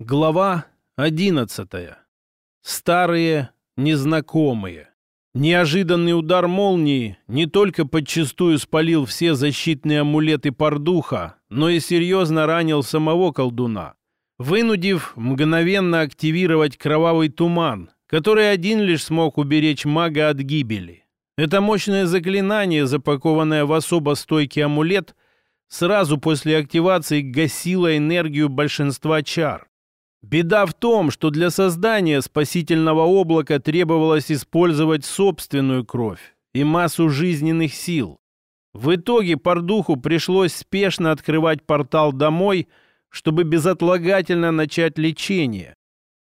Глава одиннадцатая. Старые незнакомые. Неожиданный удар молнии не только подчистую спалил все защитные амулеты Пардуха, но и серьезно ранил самого колдуна, вынудив мгновенно активировать кровавый туман, который один лишь смог уберечь мага от гибели. Это мощное заклинание, запакованное в особо стойкий амулет, сразу после активации гасило энергию большинства чар. Беда в том, что для создания спасительного облака требовалось использовать собственную кровь и массу жизненных сил. В итоге Пардуху пришлось спешно открывать портал домой, чтобы безотлагательно начать лечение.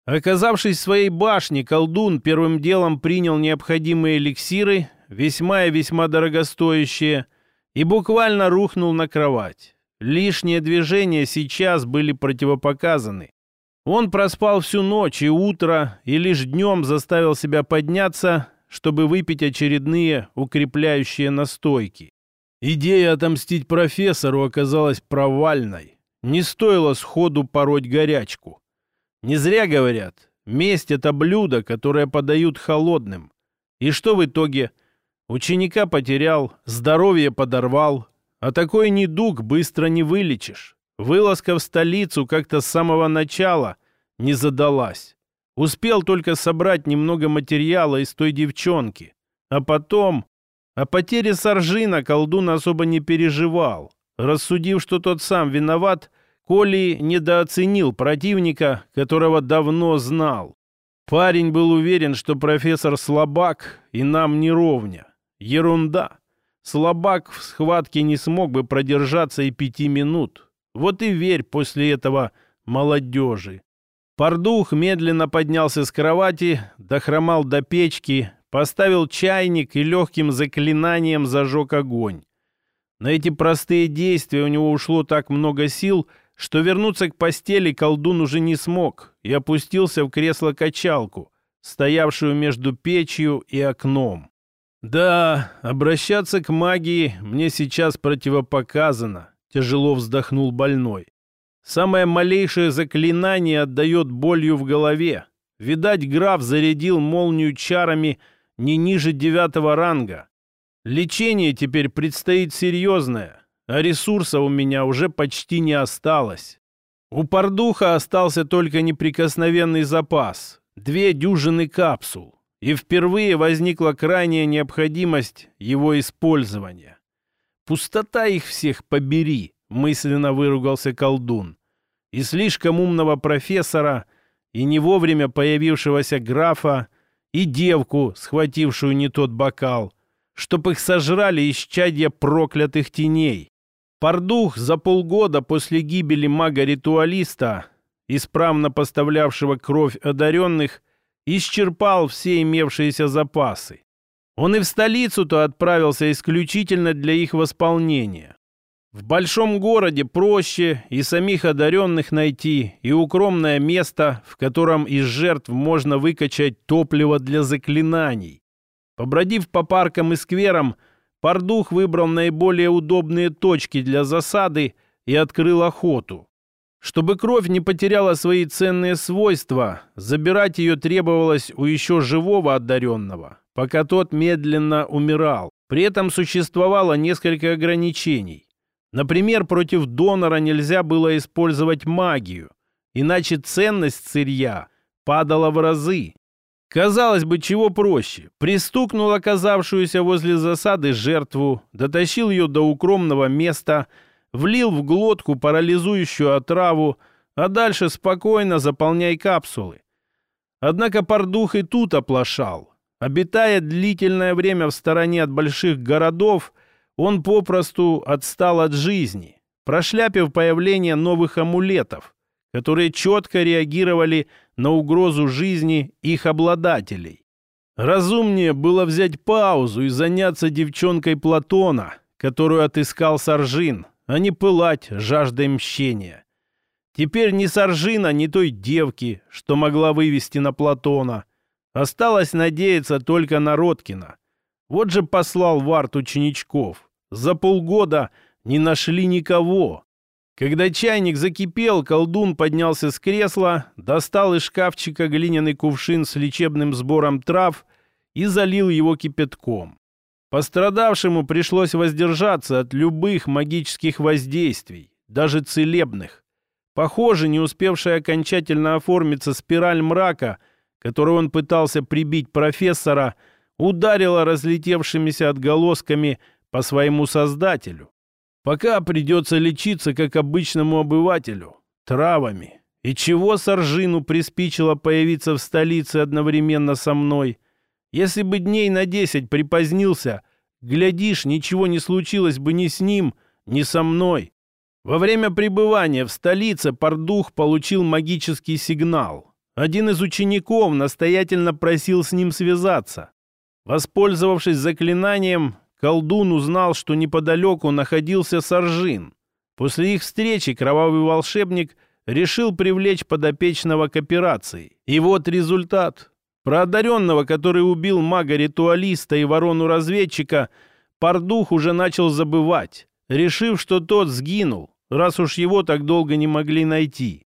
Оказавшись в своей башне, колдун первым делом принял необходимые эликсиры, весьма и весьма дорогостоящие, и буквально рухнул на кровать. Лишние движения сейчас были противопоказаны. Он проспал всю ночь и утро, и лишь днем заставил себя подняться, чтобы выпить очередные укрепляющие настойки. Идея отомстить профессору оказалась провальной. Не стоило сходу пороть горячку. Не зря говорят, месть — это блюдо, которое подают холодным. И что в итоге? Ученика потерял, здоровье подорвал, а такой недуг быстро не вылечишь. Вылазка в столицу как-то с самого начала не задалась. Успел только собрать немного материала из той девчонки. А потом... О потере Саржина колдун особо не переживал. Рассудив, что тот сам виноват, Коли недооценил противника, которого давно знал. Парень был уверен, что профессор слабак и нам не ровня. Ерунда. Слабак в схватке не смог бы продержаться и пяти минут. Вот и верь после этого молодежи. Пардух медленно поднялся с кровати, дохромал до печки, поставил чайник и легким заклинанием зажег огонь. На эти простые действия у него ушло так много сил, что вернуться к постели колдун уже не смог и опустился в кресло-качалку, стоявшую между печью и окном. «Да, обращаться к магии мне сейчас противопоказано», Тяжело вздохнул больной. Самое малейшее заклинание отдает болью в голове. Видать, граф зарядил молнию чарами не ниже девятого ранга. Лечение теперь предстоит серьезное, а ресурса у меня уже почти не осталось. У Пардуха остался только неприкосновенный запас, две дюжины капсул, и впервые возникла крайняя необходимость его использования. Пустота их всех побери, мысленно выругался колдун. И слишком умного профессора, и не вовремя появившегося графа, и девку, схватившую не тот бокал, чтоб их сожрали исчадья проклятых теней. Пардух за полгода после гибели мага-ритуалиста, исправно поставлявшего кровь одаренных, исчерпал все имевшиеся запасы. Он и в столицу-то отправился исключительно для их восполнения. В большом городе проще и самих одаренных найти, и укромное место, в котором из жертв можно выкачать топливо для заклинаний. Побродив по паркам и скверам, Пардух выбрал наиболее удобные точки для засады и открыл охоту. Чтобы кровь не потеряла свои ценные свойства, забирать ее требовалось у еще живого одаренного, пока тот медленно умирал. При этом существовало несколько ограничений. Например, против донора нельзя было использовать магию, иначе ценность сырья падала в разы. Казалось бы, чего проще. Пристукнул оказавшуюся возле засады жертву, дотащил ее до укромного места, влил в глотку парализующую отраву, а дальше спокойно заполняй капсулы. Однако Пардух и тут оплошал. Обитая длительное время в стороне от больших городов, он попросту отстал от жизни, прошляпив появление новых амулетов, которые четко реагировали на угрозу жизни их обладателей. Разумнее было взять паузу и заняться девчонкой Платона, которую отыскал Саржин, а не пылать жаждой мщения. Теперь ни Саржина, ни той девки, что могла вывести на Платона – Осталось надеяться только на Роткина. Вот же послал в арт ученичков. За полгода не нашли никого. Когда чайник закипел, колдун поднялся с кресла, достал из шкафчика глиняный кувшин с лечебным сбором трав и залил его кипятком. Пострадавшему пришлось воздержаться от любых магических воздействий, даже целебных. Похоже, не успевшая окончательно оформиться спираль мрака, которую он пытался прибить профессора, ударила разлетевшимися отголосками по своему создателю. Пока придется лечиться, как обычному обывателю, травами. И чего Саржину приспичило появиться в столице одновременно со мной? Если бы дней на десять припозднился, глядишь, ничего не случилось бы ни с ним, ни со мной. Во время пребывания в столице Пардух получил магический сигнал. Один из учеников настоятельно просил с ним связаться. Воспользовавшись заклинанием, колдун узнал, что неподалеку находился Саржин. После их встречи кровавый волшебник решил привлечь подопечного к операции. И вот результат. Про одаренного, который убил мага-ритуалиста и ворону-разведчика, Пардух уже начал забывать, решив, что тот сгинул, раз уж его так долго не могли найти.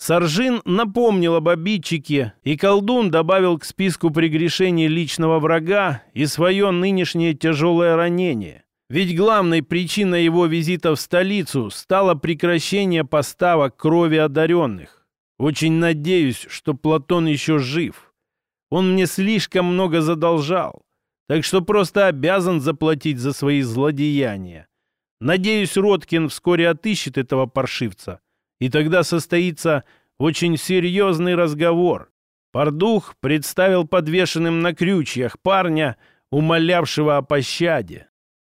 Саржин напомнил об обидчике, и колдун добавил к списку прегрешений личного врага и свое нынешнее тяжелое ранение. Ведь главной причиной его визита в столицу стало прекращение поставок крови одаренных. Очень надеюсь, что Платон еще жив. Он мне слишком много задолжал, так что просто обязан заплатить за свои злодеяния. Надеюсь, Роткин вскоре отыщет этого паршивца — и тогда состоится очень серьезный разговор. Пардух представил подвешенным на крючьях парня, умолявшего о пощаде.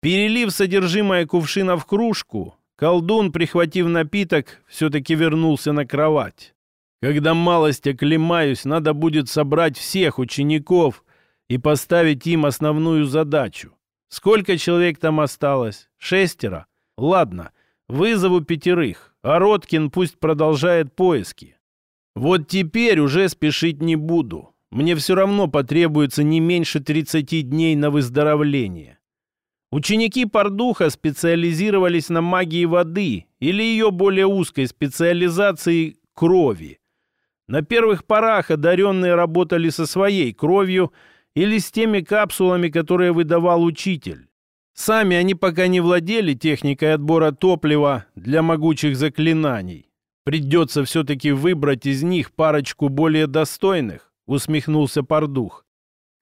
Перелив содержимое кувшина в кружку, колдун, прихватив напиток, все-таки вернулся на кровать. Когда малость оклемаюсь, надо будет собрать всех учеников и поставить им основную задачу. Сколько человек там осталось? Шестеро? Ладно, вызову пятерых а Роткин пусть продолжает поиски. Вот теперь уже спешить не буду. Мне все равно потребуется не меньше 30 дней на выздоровление. Ученики Пардуха специализировались на магии воды или ее более узкой специализации крови. На первых порах одаренные работали со своей кровью или с теми капсулами, которые выдавал учитель. Сами они пока не владели техникой отбора топлива для могучих заклинаний. Придется все-таки выбрать из них парочку более достойных, усмехнулся Пардух.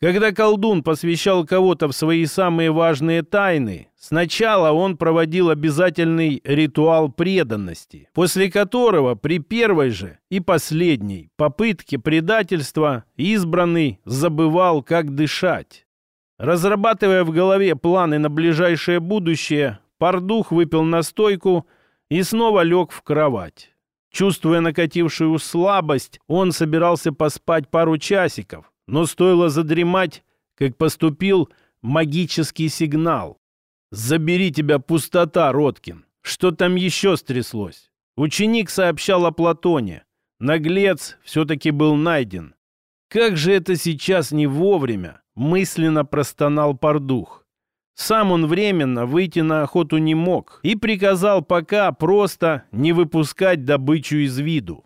Когда колдун посвящал кого-то в свои самые важные тайны, сначала он проводил обязательный ритуал преданности, после которого при первой же и последней попытке предательства избранный забывал, как дышать. Разрабатывая в голове планы на ближайшее будущее, Пардух выпил настойку и снова лег в кровать. Чувствуя накатившую слабость, он собирался поспать пару часиков, но стоило задремать, как поступил магический сигнал. «Забери тебя пустота, Роткин! Что там еще стряслось?» Ученик сообщал о Платоне. Наглец все-таки был найден. Как же это сейчас не вовремя? Мысленно простонал Пардух. Сам он временно выйти на охоту не мог и приказал пока просто не выпускать добычу из виду.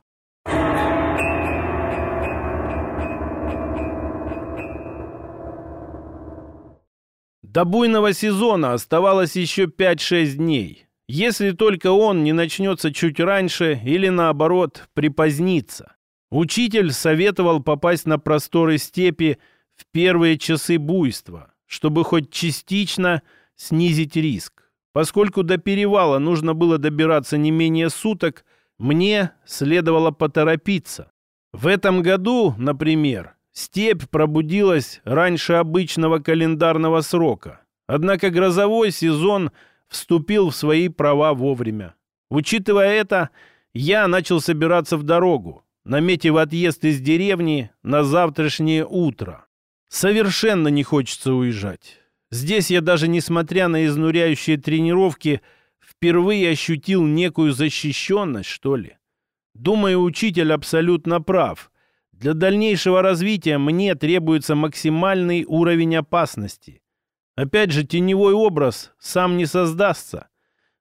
До буйного сезона оставалось еще 5-6 дней, если только он не начнется чуть раньше или, наоборот, припозднится. Учитель советовал попасть на просторы степи в первые часы буйства, чтобы хоть частично снизить риск. Поскольку до перевала нужно было добираться не менее суток, мне следовало поторопиться. В этом году, например, степь пробудилась раньше обычного календарного срока. Однако грозовой сезон вступил в свои права вовремя. Учитывая это, я начал собираться в дорогу, наметив отъезд из деревни на завтрашнее утро. Совершенно не хочется уезжать. Здесь я даже, несмотря на изнуряющие тренировки, впервые ощутил некую защищенность, что ли. Думаю, учитель абсолютно прав. Для дальнейшего развития мне требуется максимальный уровень опасности. Опять же, теневой образ сам не создастся.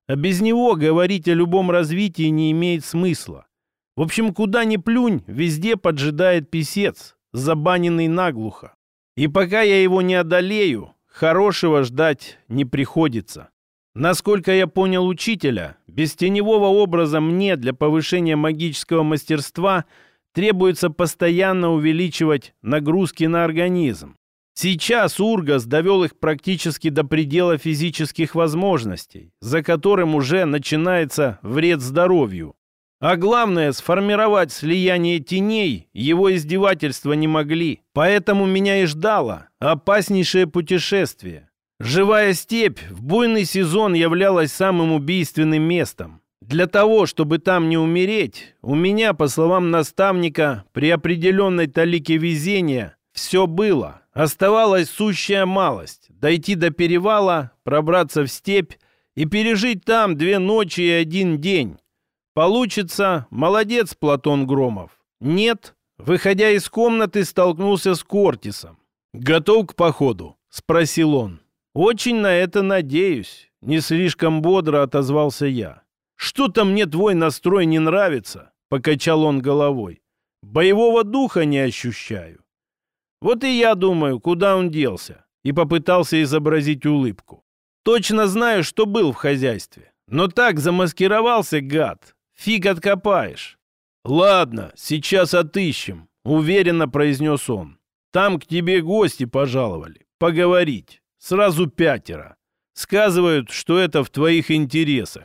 а без него говорить о любом развитии не имеет смысла. В общем, куда ни плюнь, везде поджидает писец, забаненный наглухо. И пока я его не одолею, хорошего ждать не приходится. Насколько я понял учителя, без теневого образа мне для повышения магического мастерства требуется постоянно увеличивать нагрузки на организм. Сейчас Ургас довел их практически до предела физических возможностей, за которым уже начинается вред здоровью. А главное, сформировать слияние теней его издевательства не могли. Поэтому меня и ждало опаснейшее путешествие. Живая степь в буйный сезон являлась самым убийственным местом. Для того, чтобы там не умереть, у меня, по словам наставника, при определенной талике везения все было. Оставалась сущая малость – дойти до перевала, пробраться в степь и пережить там две ночи и один день. Получится, молодец, Платон Громов. Нет, выходя из комнаты, столкнулся с Кортисом. «Готов к походу?» – спросил он. «Очень на это надеюсь», – не слишком бодро отозвался я. «Что-то мне твой настрой не нравится», – покачал он головой. «Боевого духа не ощущаю. Вот и я думаю, куда он делся, и попытался изобразить улыбку. Точно знаю, что был в хозяйстве, но так замаскировался гад. Фиг откопаешь. Ладно, сейчас отыщем, уверенно произнес он. Там к тебе гости пожаловали. Поговорить. Сразу пятеро. Сказывают, что это в твоих интересах.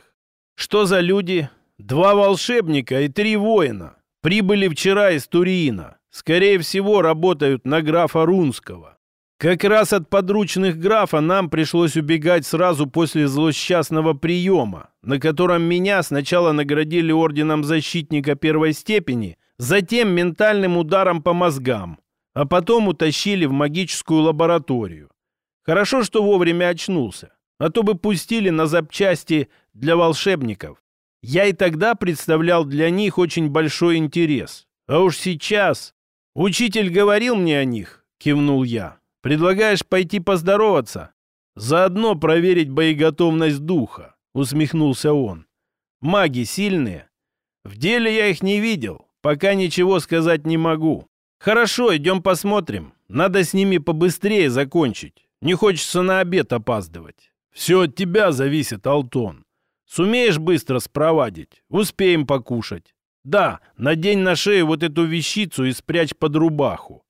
Что за люди? Два волшебника и три воина. Прибыли вчера из Туриина. Скорее всего, работают на графа Рунского. Как раз от подручных графа нам пришлось убегать сразу после злосчастного приема, на котором меня сначала наградили орденом защитника первой степени, затем ментальным ударом по мозгам, а потом утащили в магическую лабораторию. Хорошо, что вовремя очнулся, а то бы пустили на запчасти для волшебников. Я и тогда представлял для них очень большой интерес. А уж сейчас «Учитель говорил мне о них», — кивнул я. «Предлагаешь пойти поздороваться?» «Заодно проверить боеготовность духа», — усмехнулся он. «Маги сильные?» «В деле я их не видел, пока ничего сказать не могу». «Хорошо, идем посмотрим. Надо с ними побыстрее закончить. Не хочется на обед опаздывать». «Все от тебя зависит, Алтон. Сумеешь быстро спровадить? Успеем покушать». Да, надень на шею вот эту вещицу и спрячь под рубаху.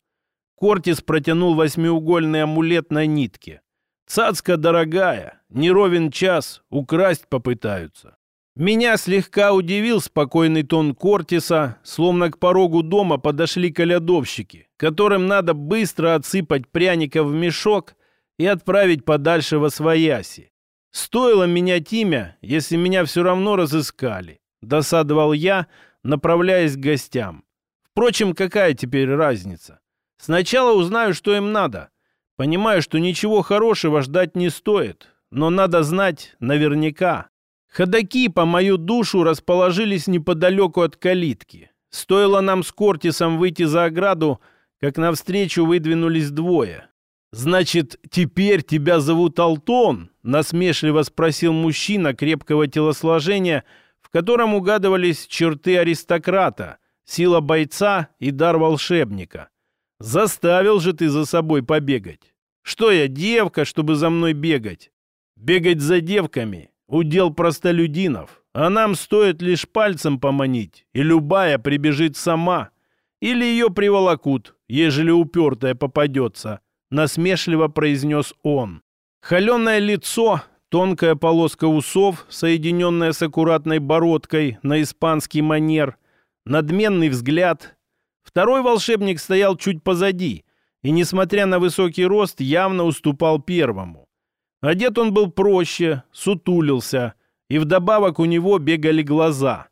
Кортис протянул восьмиугольный амулет на нитке. Цацка дорогая, не ровен час, украсть попытаются. Меня слегка удивил спокойный тон Кортиса, словно к порогу дома подошли колядовщики, которым надо быстро отсыпать пряников в мешок и отправить подальше во свояси. Стоило менять имя, если меня все равно разыскали. Досадовал я, направляясь к гостям. Впрочем, какая теперь разница? Сначала узнаю, что им надо. Понимаю, что ничего хорошего ждать не стоит, но надо знать наверняка. Ходаки по мою душу расположились неподалеку от калитки. Стоило нам с Кортисом выйти за ограду, как навстречу выдвинулись двое. «Значит, теперь тебя зовут Алтон?» — насмешливо спросил мужчина крепкого телосложения — в котором угадывались черты аристократа, сила бойца и дар волшебника. Заставил же ты за собой побегать. Что я, девка, чтобы за мной бегать? Бегать за девками — удел простолюдинов, а нам стоит лишь пальцем поманить, и любая прибежит сама. Или ее приволокут, ежели упертая попадется, — насмешливо произнес он. Холеное лицо Тонкая полоска усов, соединенная с аккуратной бородкой на испанский манер, надменный взгляд. Второй волшебник стоял чуть позади и, несмотря на высокий рост, явно уступал первому. Одет он был проще, сутулился, и вдобавок у него бегали глаза.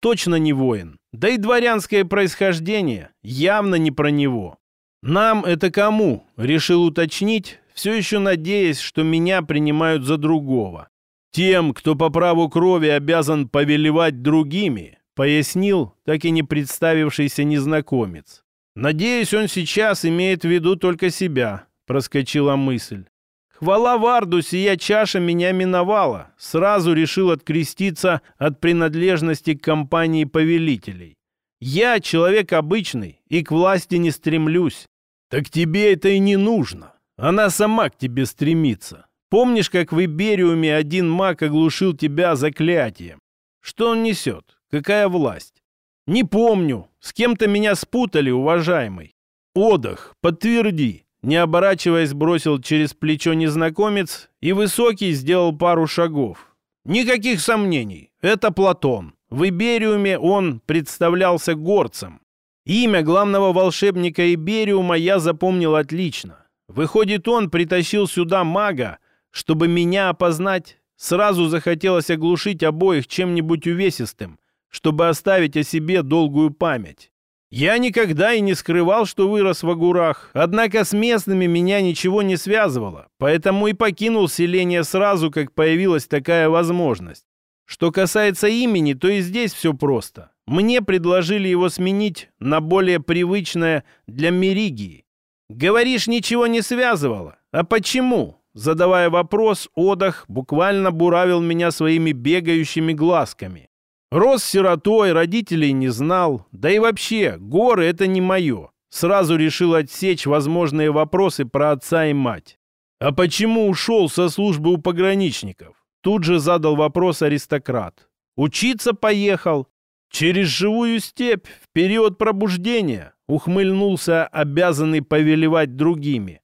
Точно не воин. Да и дворянское происхождение явно не про него. «Нам это кому?» — решил уточнить, все еще надеясь, что меня принимают за другого. Тем, кто по праву крови обязан повелевать другими, пояснил так и не представившийся незнакомец. «Надеюсь, он сейчас имеет в виду только себя», — проскочила мысль. Хвала Варду, сия чаша меня миновала. Сразу решил откреститься от принадлежности к компании повелителей. Я человек обычный и к власти не стремлюсь. Так тебе это и не нужно. Она сама к тебе стремится. Помнишь, как в Ибериуме один маг оглушил тебя заклятием? Что он несет? Какая власть? Не помню. С кем-то меня спутали, уважаемый. Отдых, подтверди. Не оборачиваясь, бросил через плечо незнакомец, и Высокий сделал пару шагов. Никаких сомнений. Это Платон. В Ибериуме он представлялся горцем. Имя главного волшебника Ибериума я запомнил отлично. Выходит, он притащил сюда мага, чтобы меня опознать. Сразу захотелось оглушить обоих чем-нибудь увесистым, чтобы оставить о себе долгую память. Я никогда и не скрывал, что вырос в Агурах, однако с местными меня ничего не связывало, поэтому и покинул селение сразу, как появилась такая возможность. Что касается имени, то и здесь все просто. Мне предложили его сменить на более привычное для Меригии. Говоришь, ничего не связывало? А почему? Задавая вопрос, Одах буквально буравил меня своими бегающими глазками. Рос сиротой, родителей не знал. Да и вообще, горы — это не мое. Сразу решил отсечь возможные вопросы про отца и мать. А почему ушел со службы у пограничников? Тут же задал вопрос аристократ. Учиться поехал. Через живую степь в период пробуждения ухмыльнулся обязанный повелевать другими.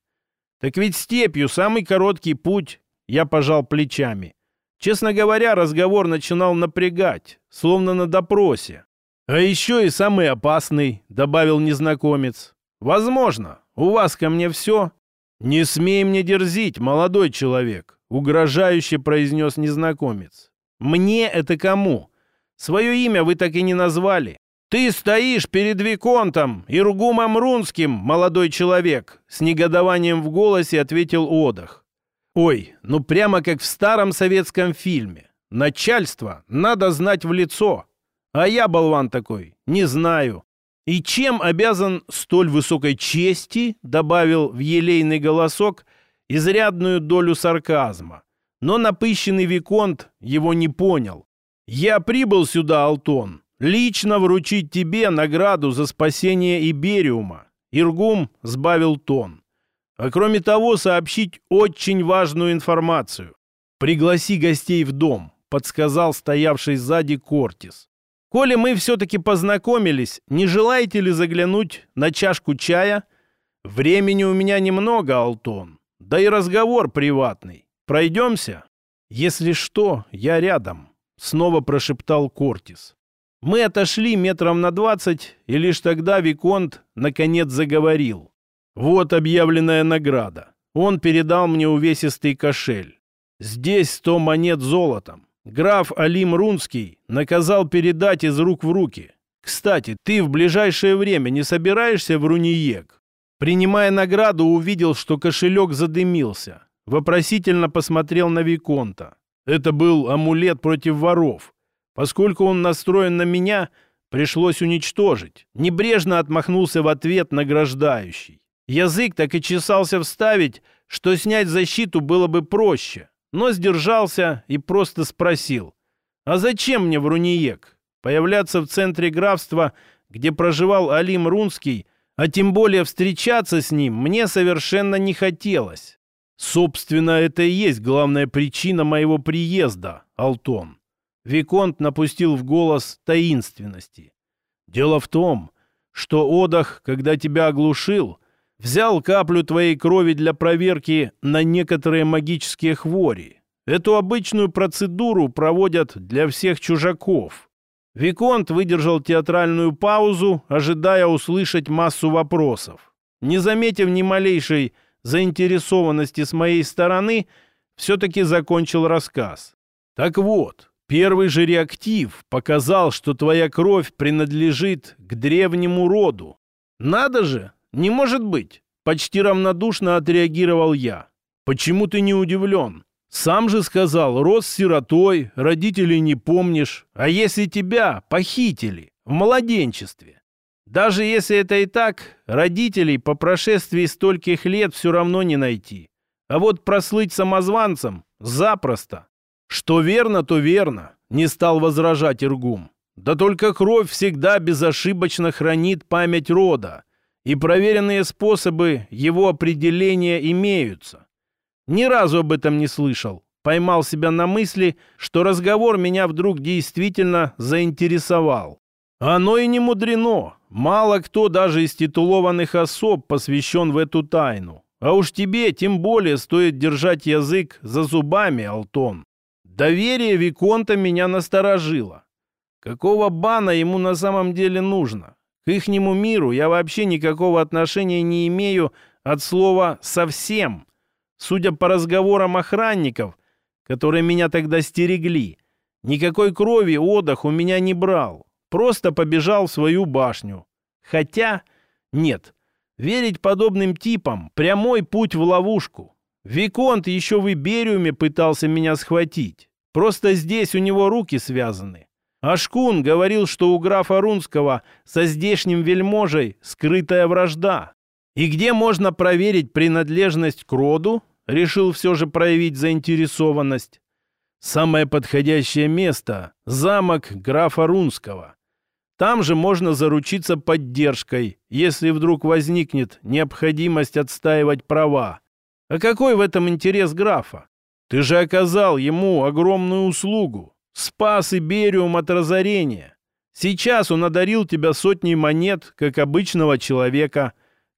Так ведь степью самый короткий путь. Я пожал плечами. Честно говоря, разговор начинал напрягать, словно на допросе. «А еще и самый опасный», — добавил незнакомец. «Возможно. У вас ко мне все?» «Не смей мне дерзить, молодой человек», — угрожающе произнес незнакомец. «Мне это кому? Свое имя вы так и не назвали. Ты стоишь перед Виконтом, Иргумом Рунским, молодой человек», — с негодованием в голосе ответил Одах. Ой, ну прямо как в старом советском фильме. Начальство надо знать в лицо. А я, болван такой, не знаю. И чем обязан столь высокой чести, добавил в елейный голосок изрядную долю сарказма. Но напыщенный Виконт его не понял. «Я прибыл сюда, Алтон, лично вручить тебе награду за спасение Ибериума». Иргум сбавил тон. А кроме того, сообщить очень важную информацию. «Пригласи гостей в дом», — подсказал стоявший сзади Кортис. «Коли мы все-таки познакомились, не желаете ли заглянуть на чашку чая? Времени у меня немного, Алтон. Да и разговор приватный. Пройдемся?» «Если что, я рядом», — снова прошептал Кортис. Мы отошли метром на двадцать, и лишь тогда Виконт наконец заговорил. Вот объявленная награда. Он передал мне увесистый кошель. Здесь сто монет золотом. Граф Алим Рунский наказал передать из рук в руки. Кстати, ты в ближайшее время не собираешься в Руниек? Принимая награду, увидел, что кошелек задымился. Вопросительно посмотрел на Виконта. Это был амулет против воров. Поскольку он настроен на меня, пришлось уничтожить. Небрежно отмахнулся в ответ награждающий. Язык так и чесался вставить, что снять защиту было бы проще, но сдержался и просто спросил. «А зачем мне в Руниек? Появляться в центре графства, где проживал Алим Рунский, а тем более встречаться с ним, мне совершенно не хотелось. Собственно, это и есть главная причина моего приезда, Алтон». Виконт напустил в голос таинственности. «Дело в том, что Одах, когда тебя оглушил, Взял каплю твоей крови для проверки на некоторые магические хвори. Эту обычную процедуру проводят для всех чужаков. Виконт выдержал театральную паузу, ожидая услышать массу вопросов. Не заметив ни малейшей заинтересованности с моей стороны, все-таки закончил рассказ. Так вот, первый же реактив показал, что твоя кровь принадлежит к древнему роду. Надо же, «Не может быть!» — почти равнодушно отреагировал я. «Почему ты не удивлен? Сам же сказал, рос сиротой, родителей не помнишь. А если тебя похитили в младенчестве? Даже если это и так, родителей по прошествии стольких лет все равно не найти. А вот прослыть самозванцем запросто. Что верно, то верно, не стал возражать Иргум. Да только кровь всегда безошибочно хранит память рода, и проверенные способы его определения имеются. Ни разу об этом не слышал. Поймал себя на мысли, что разговор меня вдруг действительно заинтересовал. Оно и не мудрено. Мало кто даже из титулованных особ посвящен в эту тайну. А уж тебе тем более стоит держать язык за зубами, Алтон. Доверие Виконта меня насторожило. Какого бана ему на самом деле нужно? Ихнему миру я вообще никакого отношения не имею от слова «совсем». Судя по разговорам охранников, которые меня тогда стерегли, никакой крови отдых у меня не брал. Просто побежал в свою башню. Хотя, нет, верить подобным типам – прямой путь в ловушку. Виконт еще в Ибериуме пытался меня схватить. Просто здесь у него руки связаны. Ашкун говорил, что у графа Рунского со здешним вельможей скрытая вражда. И где можно проверить принадлежность к роду, решил все же проявить заинтересованность. Самое подходящее место – замок графа Рунского. Там же можно заручиться поддержкой, если вдруг возникнет необходимость отстаивать права. А какой в этом интерес графа? Ты же оказал ему огромную услугу. Спас Ибериум от разорения. Сейчас он одарил тебя сотней монет, как обычного человека.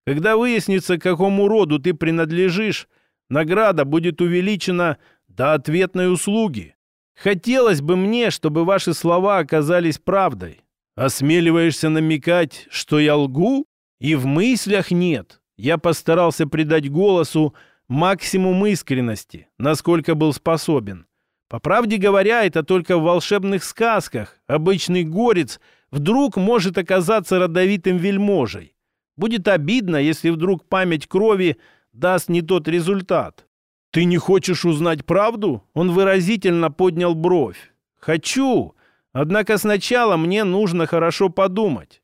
Когда выяснится, к какому роду ты принадлежишь, награда будет увеличена до ответной услуги. Хотелось бы мне, чтобы ваши слова оказались правдой. Осмеливаешься намекать, что я лгу? И в мыслях нет. Я постарался придать голосу максимум искренности, насколько был способен. По правде говоря, это только в волшебных сказках. Обычный горец вдруг может оказаться родовитым вельможей. Будет обидно, если вдруг память крови даст не тот результат. «Ты не хочешь узнать правду?» Он выразительно поднял бровь. «Хочу, однако сначала мне нужно хорошо подумать».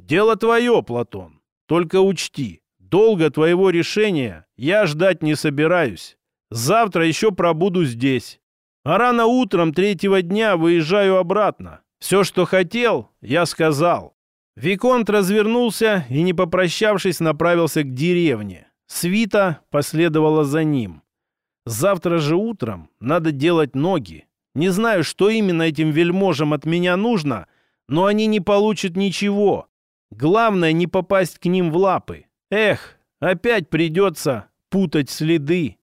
«Дело твое, Платон. Только учти, долго твоего решения я ждать не собираюсь. Завтра еще пробуду здесь. А рано утром третьего дня выезжаю обратно. Все, что хотел, я сказал. Виконт развернулся и, не попрощавшись, направился к деревне. Свита последовала за ним. Завтра же утром надо делать ноги. Не знаю, что именно этим вельможам от меня нужно, но они не получат ничего. Главное не попасть к ним в лапы. Эх, опять придется путать следы.